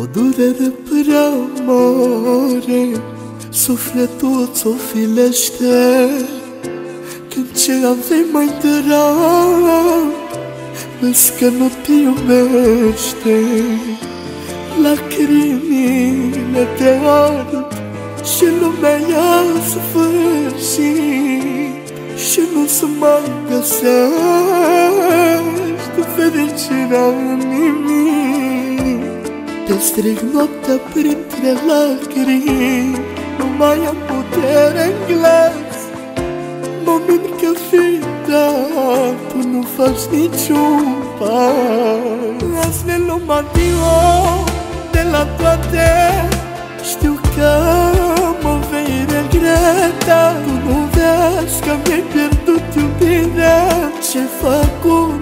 O durere prea mare Sufletul ți-o filește. Când ce avei mai drag Vezi că nu te iubește. Lacrimile te ard Și lumea ia sfârșit Și nu se mai găsești Fericirea în nimic Te strig noaptea printre lacrimi. Nu mai am putere în glas. Mă mint că fi dat Tu nu faci niciun pas. Azi ne luăm adio de la toate. Știu că mă vei regreta. Tu nu vezi că mi-ai pierdut iubirea. Ce fac cu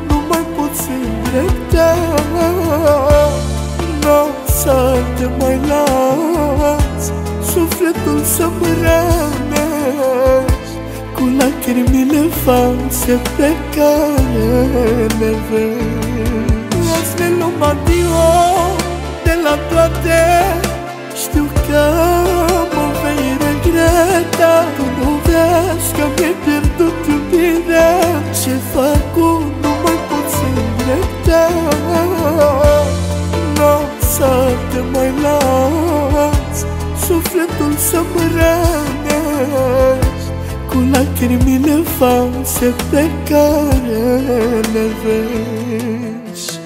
te mai las Sufletul să-mi rănești Cu lacrimile false pe care le vezi. Azi ne luăm adio de la toate Știu că mă vei regreta Tu nu vezi că să te mai las Sufletul să-mi rănești. Cu lacrimile false pe care le vezi.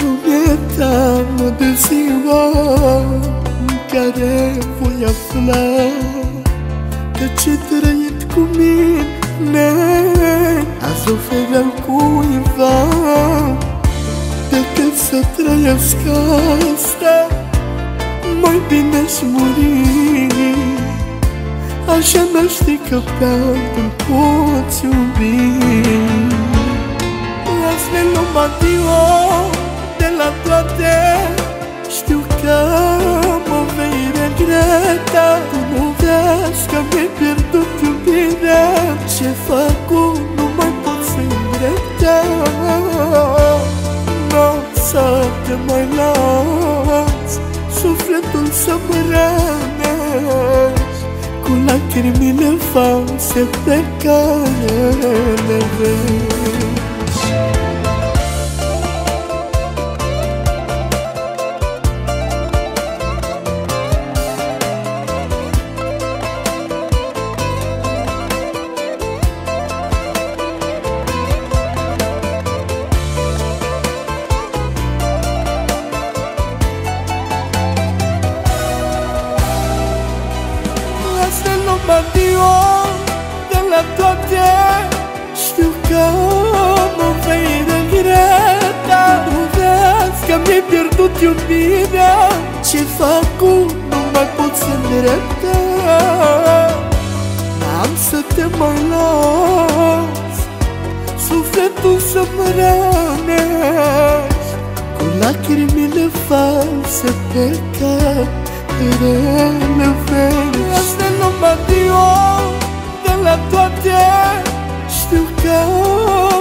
Nu mi-e teamă de ziua în care voi afla Că ce trăit cu mine Azi oferă cuiva? Decât să trăiesc asta? Mai bine și muri. Așa n-aș ști că pe altul poți iubi. Azi ne luăm adio de la toate Ce fac cu nu mai pot să îndrepta Nu să te mai las Sufletul să-mi rănești. Cu lacrimile false pe care le vezi toate Știu că mă vei regreta Nu vezi că mi-ai pierdut iubirea. Ce fac cu nu mai pot să îndrepta N-am să te mai las Sufletul să-mi rănești. Cu lacrimile false pe care le vezi. Asta nu mă că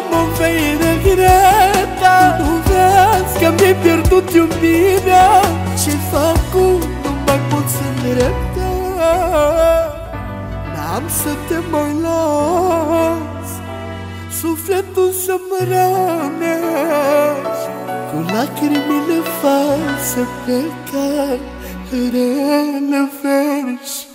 mă vei regreta Nu vezi că mi-ai pierdut iubirea Ce fac cu nu mai pot să îndrepta N-am să te mai las. Sufletul să-mi rănești. Cu lacrimile false pe care le vezi